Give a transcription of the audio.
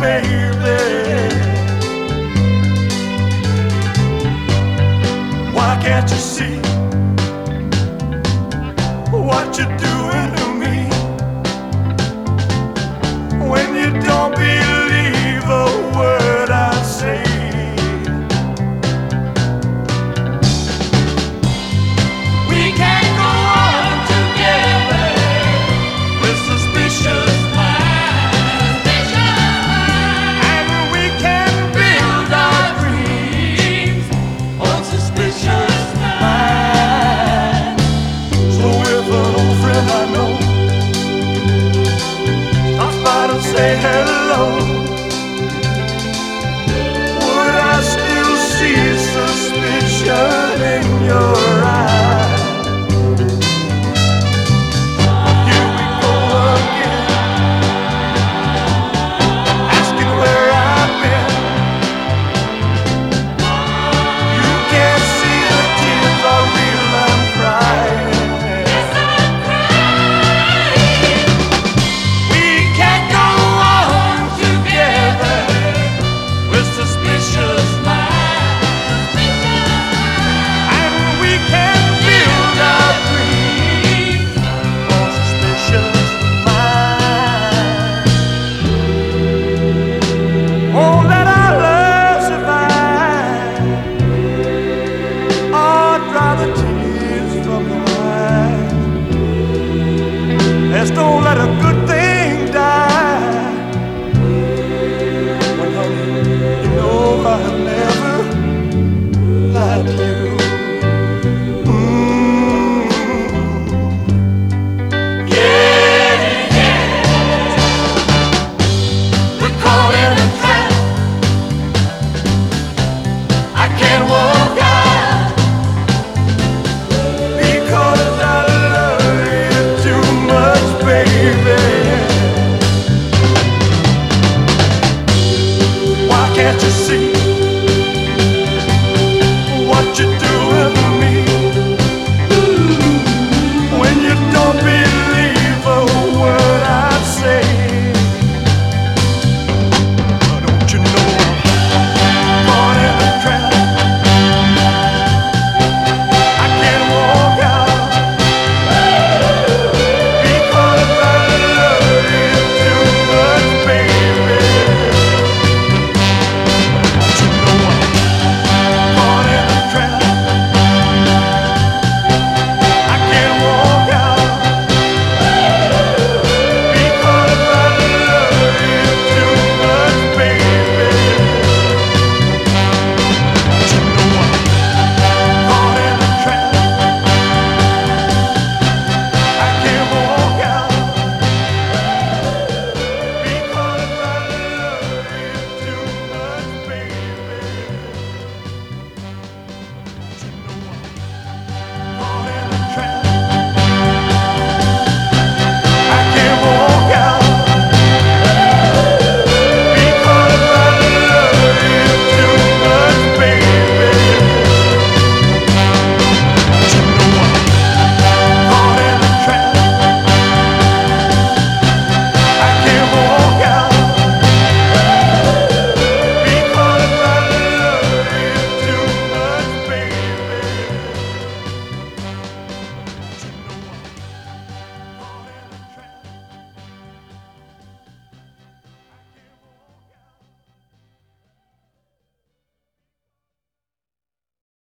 baby. Why can't you see what you do?